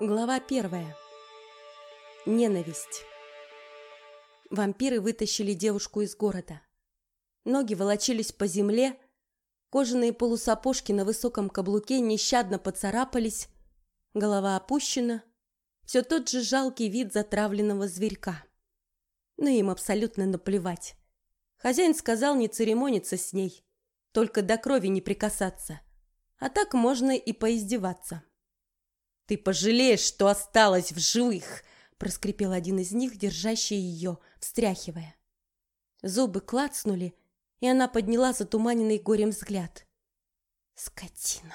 Глава первая. Ненависть. Вампиры вытащили девушку из города. Ноги волочились по земле, кожаные полусапожки на высоком каблуке нещадно поцарапались, голова опущена, все тот же жалкий вид затравленного зверька. Но им абсолютно наплевать. Хозяин сказал не церемониться с ней, только до крови не прикасаться. А так можно и поиздеваться. «Ты пожалеешь, что осталась в живых!» – проскрипел один из них, держащий ее, встряхивая. Зубы клацнули, и она подняла затуманенный горем взгляд. «Скотина!»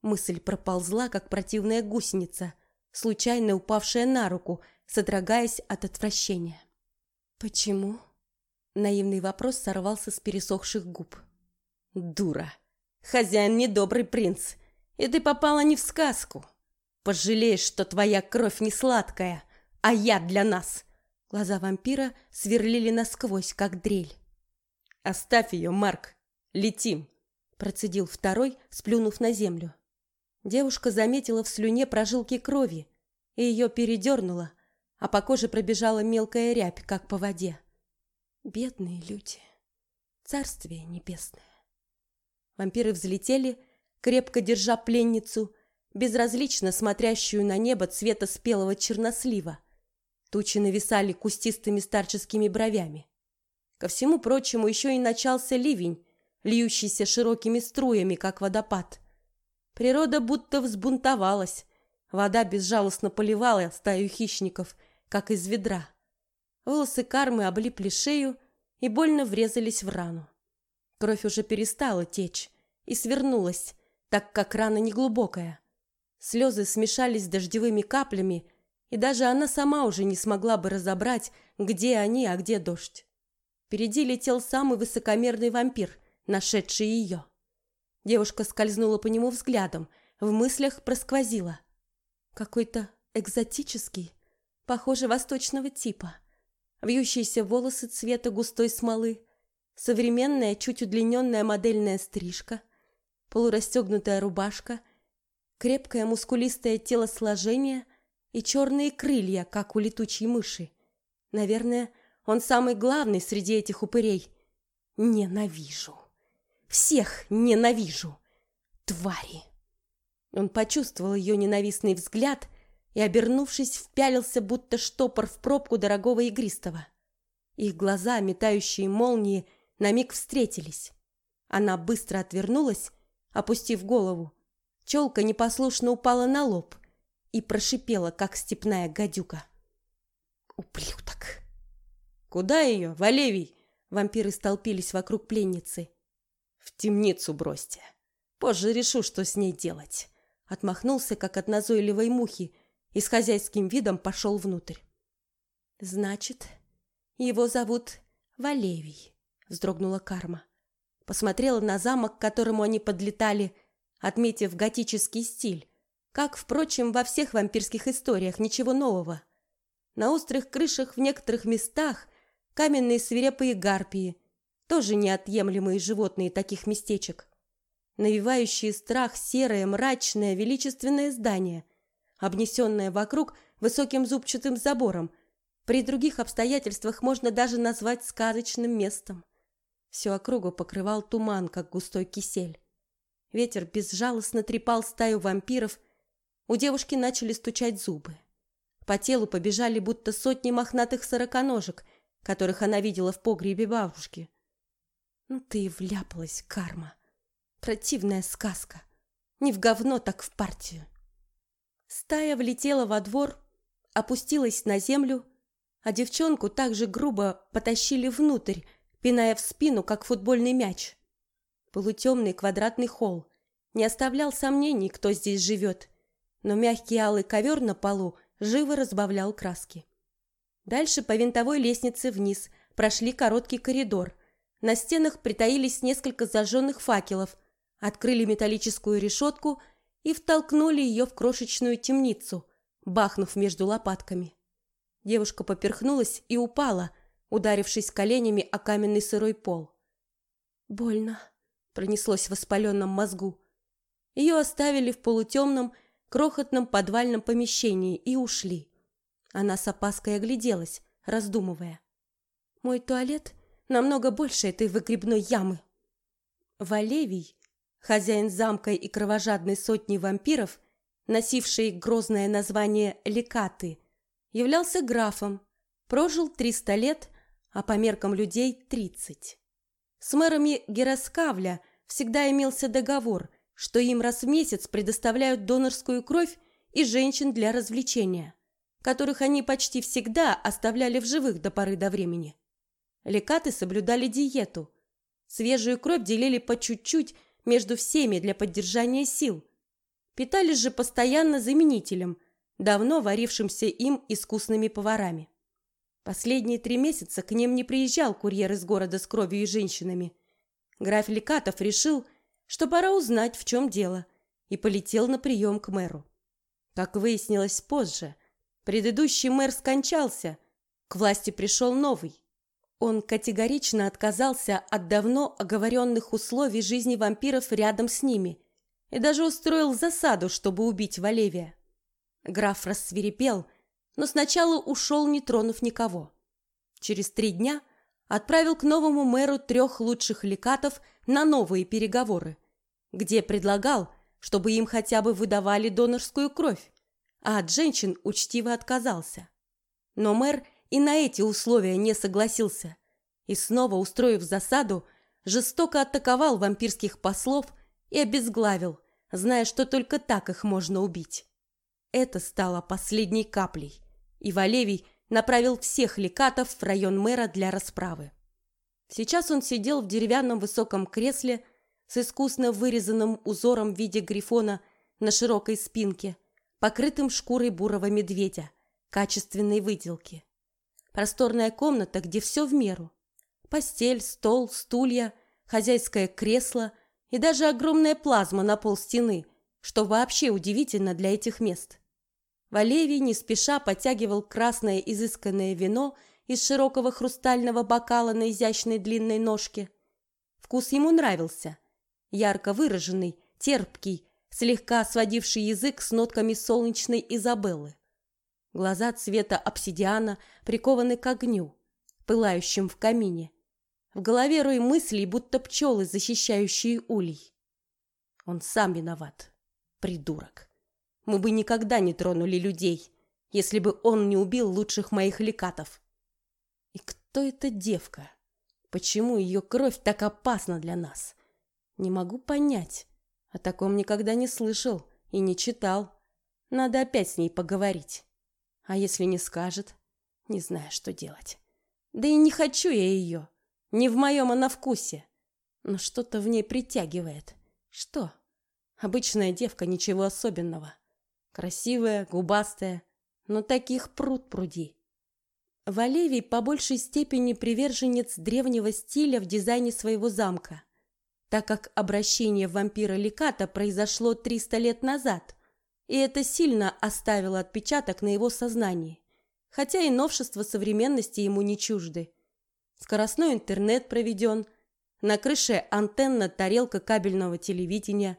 Мысль проползла, как противная гусеница, случайно упавшая на руку, содрогаясь от отвращения. «Почему?» Наивный вопрос сорвался с пересохших губ. «Дура! Хозяин недобрый принц, и ты попала не в сказку!» Пожалеешь, что твоя кровь не сладкая, а яд для нас. Глаза вампира сверлили насквозь, как дрель. Оставь ее, Марк. Летим, процедил второй, сплюнув на землю. Девушка заметила в слюне прожилки крови, и ее передернуло, а по коже пробежала мелкая рябь, как по воде. Бедные люди. Царствие небесное. Вампиры взлетели, крепко держа пленницу, безразлично смотрящую на небо цвета спелого чернослива. Тучи нависали кустистыми старческими бровями. Ко всему прочему еще и начался ливень, льющийся широкими струями, как водопад. Природа будто взбунтовалась. Вода безжалостно поливала стаю хищников, как из ведра. Волосы кармы облипли шею и больно врезались в рану. Кровь уже перестала течь и свернулась, так как рана неглубокая. Слезы смешались с дождевыми каплями, и даже она сама уже не смогла бы разобрать, где они, а где дождь. Впереди летел самый высокомерный вампир, нашедший ее. Девушка скользнула по нему взглядом, в мыслях просквозила. Какой-то экзотический, похоже, восточного типа. Вьющиеся волосы цвета густой смолы, современная, чуть удлиненная модельная стрижка, полурастегнутая рубашка — крепкое мускулистое телосложение и черные крылья, как у летучей мыши. Наверное, он самый главный среди этих упырей. Ненавижу. Всех ненавижу. Твари. Он почувствовал ее ненавистный взгляд и, обернувшись, впялился, будто штопор в пробку дорогого игристого. Их глаза, метающие молнии, на миг встретились. Она быстро отвернулась, опустив голову, Челка непослушно упала на лоб и прошипела, как степная гадюка. «Ублюдок!» «Куда ее, Валевий?» Вампиры столпились вокруг пленницы. «В темницу бросьте. Позже решу, что с ней делать». Отмахнулся, как от назойливой мухи, и с хозяйским видом пошел внутрь. «Значит, его зовут Валевий», — вздрогнула Карма. Посмотрела на замок, к которому они подлетали, — отметив готический стиль, как, впрочем, во всех вампирских историях, ничего нового. На острых крышах в некоторых местах каменные свирепые гарпии, тоже неотъемлемые животные таких местечек. Навевающие страх серое, мрачное, величественное здание, обнесенное вокруг высоким зубчатым забором, при других обстоятельствах можно даже назвать сказочным местом. Всю округу покрывал туман, как густой кисель. Ветер безжалостно трепал стаю вампиров. У девушки начали стучать зубы. По телу побежали будто сотни мохнатых сороконожек, которых она видела в погребе бабушки. Ну ты и вляпалась, карма. Противная сказка. Не в говно, так в партию. Стая влетела во двор, опустилась на землю, а девчонку также грубо потащили внутрь, пиная в спину, как футбольный мяч. Полутемный квадратный холл не оставлял сомнений, кто здесь живет, но мягкий алый ковер на полу живо разбавлял краски. Дальше по винтовой лестнице вниз прошли короткий коридор. На стенах притаились несколько зажженных факелов, открыли металлическую решетку и втолкнули ее в крошечную темницу, бахнув между лопатками. Девушка поперхнулась и упала, ударившись коленями о каменный сырой пол. «Больно», пронеслось в воспаленном мозгу. Ее оставили в полутемном, крохотном подвальном помещении и ушли. Она с опаской огляделась, раздумывая. «Мой туалет намного больше этой выгребной ямы». Валевий, хозяин замка и кровожадной сотни вампиров, носивший грозное название Лекаты, являлся графом, прожил 300 лет, а по меркам людей 30. С мэрами Гераскавля всегда имелся договор, что им раз в месяц предоставляют донорскую кровь и женщин для развлечения, которых они почти всегда оставляли в живых до поры до времени. Лекаты соблюдали диету. Свежую кровь делили по чуть-чуть между всеми для поддержания сил. Питались же постоянно заменителем, давно варившимся им искусными поварами. Последние три месяца к ним не приезжал курьер из города с кровью и женщинами. Граф Лекатов решил, что пора узнать, в чем дело, и полетел на прием к мэру. Как выяснилось позже, предыдущий мэр скончался, к власти пришел новый. Он категорично отказался от давно оговоренных условий жизни вампиров рядом с ними и даже устроил засаду, чтобы убить Валевия. Граф рассверепел но сначала ушел, не тронув никого. Через три дня отправил к новому мэру трех лучших лекатов на новые переговоры, где предлагал, чтобы им хотя бы выдавали донорскую кровь, а от женщин учтиво отказался. Но мэр и на эти условия не согласился и, снова устроив засаду, жестоко атаковал вампирских послов и обезглавил, зная, что только так их можно убить. Это стало последней каплей и Валевий направил всех лекатов в район мэра для расправы. Сейчас он сидел в деревянном высоком кресле с искусно вырезанным узором в виде грифона на широкой спинке, покрытым шкурой бурого медведя, качественной выделки. Просторная комната, где все в меру. Постель, стол, стулья, хозяйское кресло и даже огромная плазма на пол стены, что вообще удивительно для этих мест. Валевий не спеша подтягивал красное изысканное вино из широкого хрустального бокала на изящной длинной ножке. Вкус ему нравился. Ярко выраженный, терпкий, слегка сводивший язык с нотками солнечной Изабеллы. Глаза цвета обсидиана прикованы к огню, пылающим в камине. В голове рой мыслей, будто пчелы, защищающие улей. Он сам виноват, придурок. Мы бы никогда не тронули людей, если бы он не убил лучших моих лекатов. И кто эта девка? Почему ее кровь так опасна для нас? Не могу понять. О таком никогда не слышал и не читал. Надо опять с ней поговорить. А если не скажет? Не знаю, что делать. Да и не хочу я ее. Не в моем она вкусе. Но что-то в ней притягивает. Что? Обычная девка, ничего особенного. Красивая, губастая, но таких пруд пруди. Валевий по большей степени приверженец древнего стиля в дизайне своего замка, так как обращение вампира Ликата произошло 300 лет назад, и это сильно оставило отпечаток на его сознании, хотя и новшества современности ему не чужды. Скоростной интернет проведен, на крыше антенна тарелка кабельного телевидения.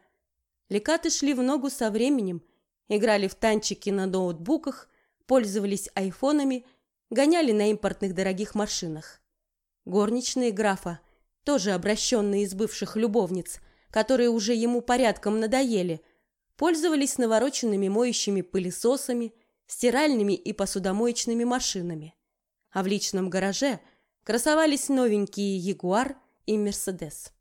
Лекаты шли в ногу со временем – играли в танчики на ноутбуках, пользовались айфонами, гоняли на импортных дорогих машинах. Горничные графа, тоже обращенные из бывших любовниц, которые уже ему порядком надоели, пользовались навороченными моющими пылесосами, стиральными и посудомоечными машинами. А в личном гараже красовались новенькие Ягуар и Мерседес.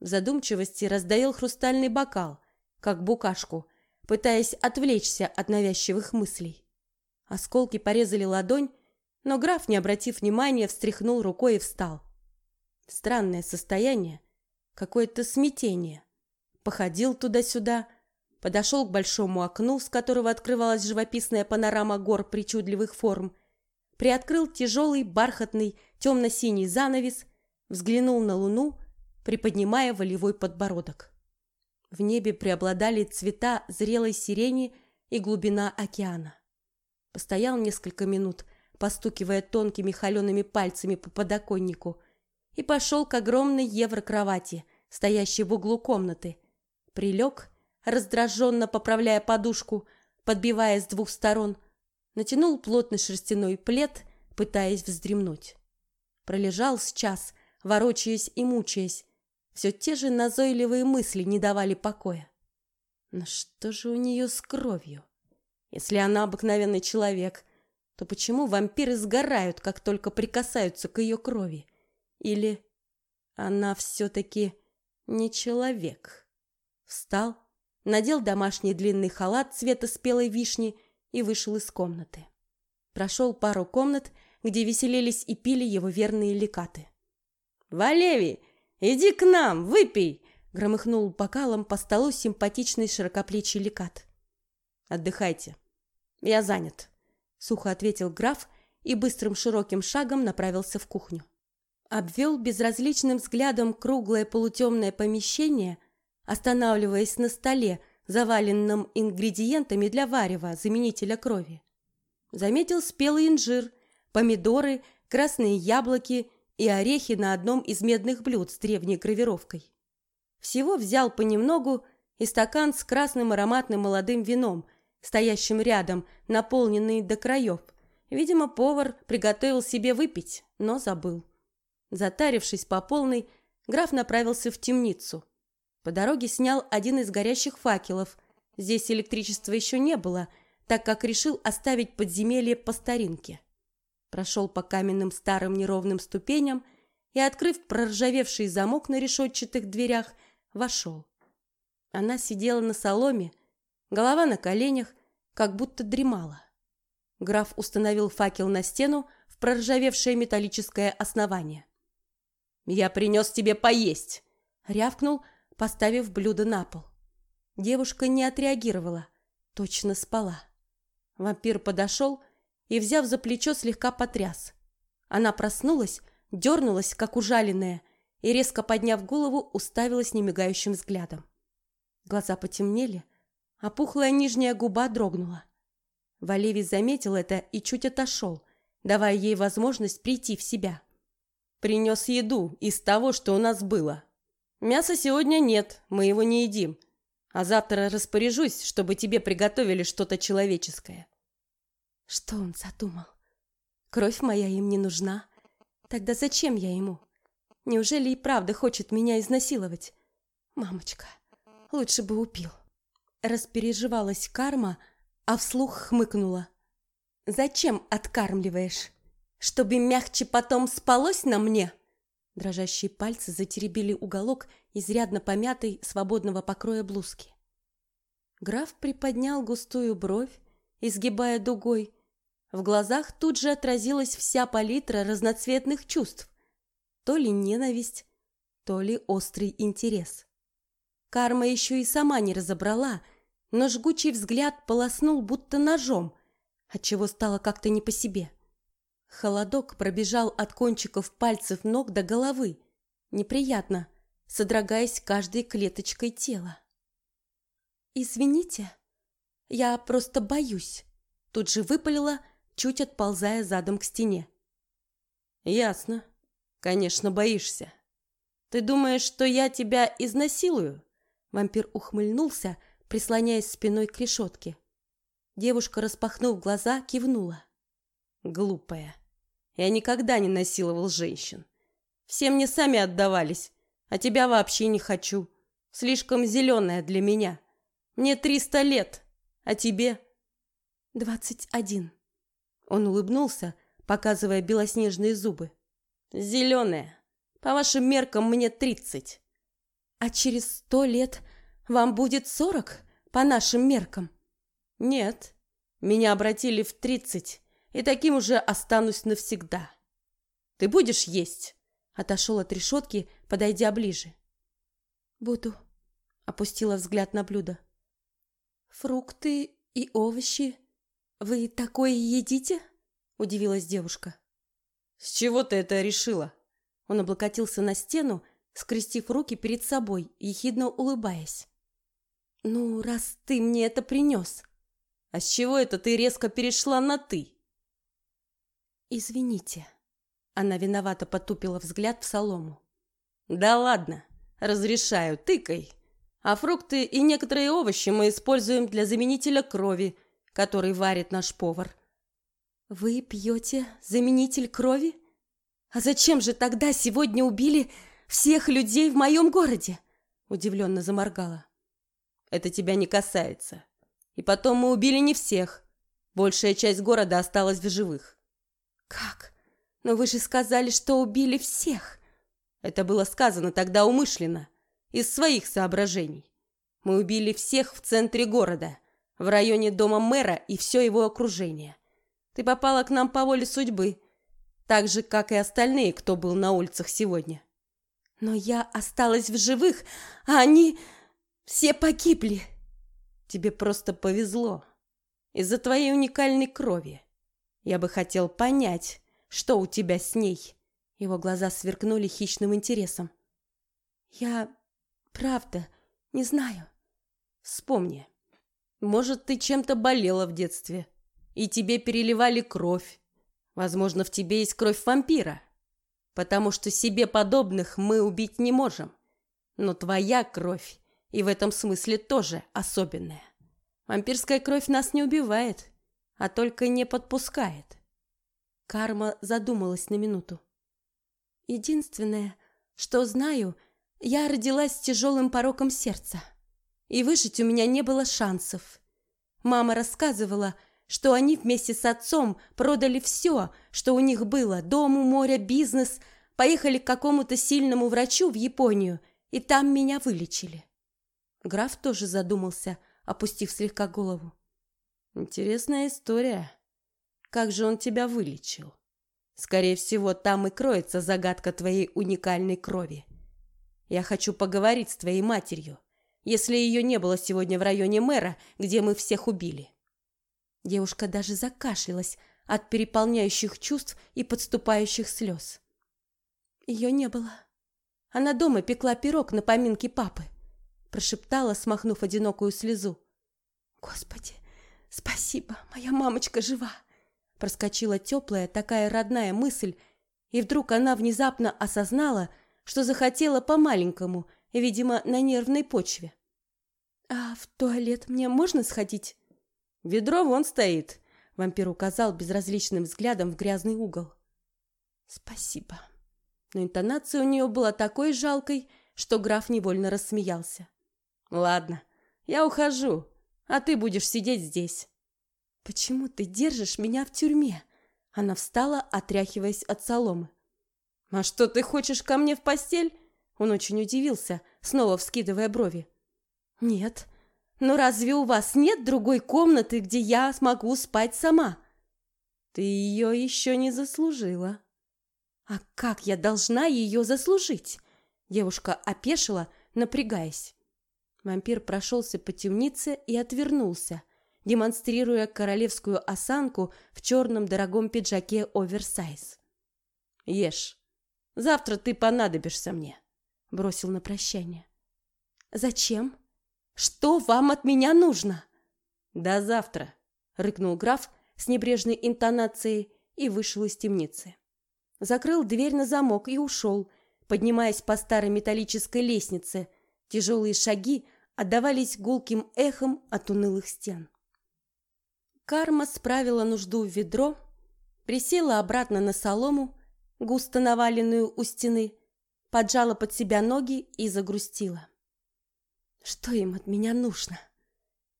В задумчивости раздаил хрустальный бокал, как букашку – пытаясь отвлечься от навязчивых мыслей. Осколки порезали ладонь, но граф, не обратив внимания, встряхнул рукой и встал. Странное состояние, какое-то смятение. Походил туда-сюда, подошел к большому окну, с которого открывалась живописная панорама гор причудливых форм, приоткрыл тяжелый бархатный темно-синий занавес, взглянул на луну, приподнимая волевой подбородок. В небе преобладали цвета зрелой сирени и глубина океана. Постоял несколько минут, постукивая тонкими холеными пальцами по подоконнику, и пошел к огромной еврокровати, стоящей в углу комнаты. Прилег, раздраженно поправляя подушку, подбивая с двух сторон, натянул плотный шерстяной плед, пытаясь вздремнуть. Пролежал с час, ворочаясь и мучаясь. Все те же назойливые мысли не давали покоя. Но что же у нее с кровью? Если она обыкновенный человек, то почему вампиры сгорают, как только прикасаются к ее крови? Или она все-таки не человек? Встал, надел домашний длинный халат цвета спелой вишни и вышел из комнаты. Прошел пару комнат, где веселились и пили его верные лекаты. «Валеви, иди к нам, выпей!» громыхнул бокалом по столу симпатичный широкоплечий лекат. «Отдыхайте. Я занят», — сухо ответил граф и быстрым широким шагом направился в кухню. Обвел безразличным взглядом круглое полутемное помещение, останавливаясь на столе, заваленном ингредиентами для варева, заменителя крови. Заметил спелый инжир, помидоры, красные яблоки и орехи на одном из медных блюд с древней гравировкой. Всего взял понемногу и стакан с красным ароматным молодым вином, стоящим рядом, наполненный до краев. Видимо, повар приготовил себе выпить, но забыл. Затарившись по полной, граф направился в темницу. По дороге снял один из горящих факелов. Здесь электричества еще не было, так как решил оставить подземелье по старинке. Прошел по каменным старым неровным ступеням и, открыв проржавевший замок на решетчатых дверях, вошел. Она сидела на соломе, голова на коленях, как будто дремала. Граф установил факел на стену в проржавевшее металлическое основание. «Я принес тебе поесть!» — рявкнул, поставив блюдо на пол. Девушка не отреагировала, точно спала. Вампир подошел и, взяв за плечо, слегка потряс. Она проснулась, дернулась, как ужаленная, и, резко подняв голову, уставилась немигающим взглядом. Глаза потемнели, а пухлая нижняя губа дрогнула. Валевий заметил это и чуть отошел, давая ей возможность прийти в себя. «Принес еду из того, что у нас было. Мяса сегодня нет, мы его не едим, а завтра распоряжусь, чтобы тебе приготовили что-то человеческое». Что он задумал? Кровь моя им не нужна. Тогда зачем я ему? Неужели и правда хочет меня изнасиловать? Мамочка, лучше бы убил. Распереживалась карма, а вслух хмыкнула. Зачем откармливаешь? Чтобы мягче потом спалось на мне? Дрожащие пальцы затеребили уголок изрядно помятой свободного покроя блузки. Граф приподнял густую бровь, изгибая дугой. В глазах тут же отразилась вся палитра разноцветных чувств то ли ненависть, то ли острый интерес. Карма еще и сама не разобрала, но жгучий взгляд полоснул будто ножом, отчего стало как-то не по себе. Холодок пробежал от кончиков пальцев ног до головы, неприятно, содрогаясь каждой клеточкой тела. «Извините, я просто боюсь», тут же выпалила, чуть отползая задом к стене. «Ясно», Конечно, боишься. Ты думаешь, что я тебя изнасилую? Вампир ухмыльнулся, прислоняясь спиной к решетке. Девушка, распахнув глаза, кивнула. Глупая. Я никогда не насиловал женщин. Все мне сами отдавались, а тебя вообще не хочу. Слишком зеленая для меня. Мне триста лет, а тебе двадцать один. Он улыбнулся, показывая белоснежные зубы. Зеленая. По вашим меркам мне тридцать. А через сто лет вам будет сорок по нашим меркам? Нет. Меня обратили в тридцать, и таким уже останусь навсегда. Ты будешь есть? Отошел от решетки, подойдя ближе. Буду. Опустила взгляд на блюдо. Фрукты и овощи. Вы такое едите? Удивилась девушка. «С чего ты это решила?» Он облокотился на стену, скрестив руки перед собой, ехидно улыбаясь. «Ну, раз ты мне это принес, а с чего это ты резко перешла на «ты»?» «Извините». Она виновато потупила взгляд в солому. «Да ладно, разрешаю, тыкай. А фрукты и некоторые овощи мы используем для заменителя крови, который варит наш повар. Вы пьете заменитель крови? А зачем же тогда сегодня убили всех людей в моем городе? Удивленно заморгала. Это тебя не касается. И потом мы убили не всех. Большая часть города осталась в живых. Как? Но вы же сказали, что убили всех. Это было сказано тогда умышленно из своих соображений. Мы убили всех в центре города, в районе дома мэра и все его окружение. Ты попала к нам по воле судьбы, так же, как и остальные, кто был на улицах сегодня. Но я осталась в живых, а они все погибли. Тебе просто повезло. Из-за твоей уникальной крови. Я бы хотел понять, что у тебя с ней. Его глаза сверкнули хищным интересом. Я Правда, не знаю. Вспомни. Может, ты чем-то болела в детстве, и тебе переливали кровь. Возможно, в тебе есть кровь вампира. Потому что себе подобных мы убить не можем. Но твоя кровь и в этом смысле тоже особенная. Вампирская кровь нас не убивает, а только не подпускает. Карма задумалась на минуту. Единственное, что знаю, я родилась с тяжелым пороком сердца, и выжить у меня не было шансов. Мама рассказывала, что они вместе с отцом продали все, что у них было: дом, море, бизнес, поехали к какому-то сильному врачу в Японию, и там меня вылечили. Граф тоже задумался, опустив слегка голову. Интересная история. Как же он тебя вылечил? Скорее всего, там и кроется загадка твоей уникальной крови. Я хочу поговорить с твоей матерью, если ее не было сегодня в районе мэра, где мы всех убили. Девушка даже закашлялась от переполняющих чувств и подступающих слез. Ее не было. Она дома пекла пирог на поминки папы, прошептала, смахнув одинокую слезу. Господи, спасибо, моя мамочка жива. Проскочила теплая, такая родная мысль, и вдруг она внезапно осознала, что захотела по-маленькому, видимо, на нервной почве. «А в туалет мне можно сходить?» «Ведро вон стоит», — вампир указал безразличным взглядом в грязный угол. «Спасибо». Но интонация у нее была такой жалкой, что граф невольно рассмеялся. «Ладно, я ухожу, а ты будешь сидеть здесь». «Почему ты держишь меня в тюрьме?» Она встала, отряхиваясь от соломы. «А что, ты хочешь ко мне в постель?» Он очень удивился, снова вскидывая брови. «Нет. Но разве у вас нет другой комнаты, где я смогу спать сама?» «Ты ее еще не заслужила». «А как я должна ее заслужить?» Девушка опешила, напрягаясь. Вампир прошелся по темнице и отвернулся, демонстрируя королевскую осанку в черном дорогом пиджаке оверсайз. «Ешь». Завтра ты понадобишься мне, бросил на прощание. Зачем? Что вам от меня нужно? До завтра, рыкнул граф с небрежной интонацией и вышел из темницы. Закрыл дверь на замок и ушел, поднимаясь по старой металлической лестнице. Тяжелые шаги отдавались гулким эхом от унылых стен. Карма справила нужду в ведро, присела обратно на солому густо наваленную у стены, поджала под себя ноги и загрустила. Что им от меня нужно?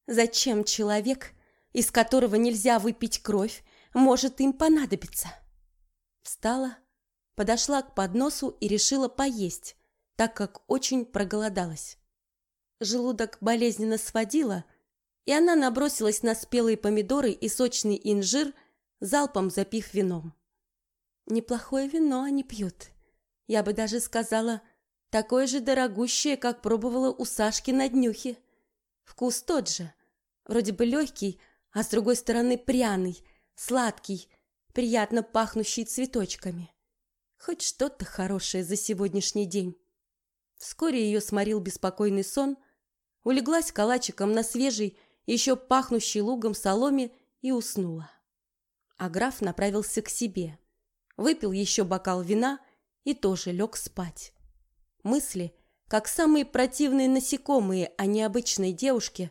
Зачем человек, из которого нельзя выпить кровь, может им понадобиться? Встала, подошла к подносу и решила поесть, так как очень проголодалась. Желудок болезненно сводило, и она набросилась на спелые помидоры и сочный инжир, залпом запив вином. Неплохое вино они пьют. Я бы даже сказала, такое же дорогущее, как пробовала у Сашки на днюхе. Вкус тот же. Вроде бы легкий, а с другой стороны пряный, сладкий, приятно пахнущий цветочками. Хоть что-то хорошее за сегодняшний день. Вскоре ее сморил беспокойный сон, улеглась калачиком на свежий, еще пахнущий лугом соломе и уснула. А граф направился к себе выпил еще бокал вина и тоже лег спать. Мысли, как самые противные насекомые, а не обычные девушки,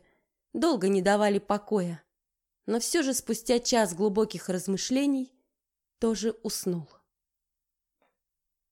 долго не давали покоя. Но все же спустя час глубоких размышлений тоже уснул.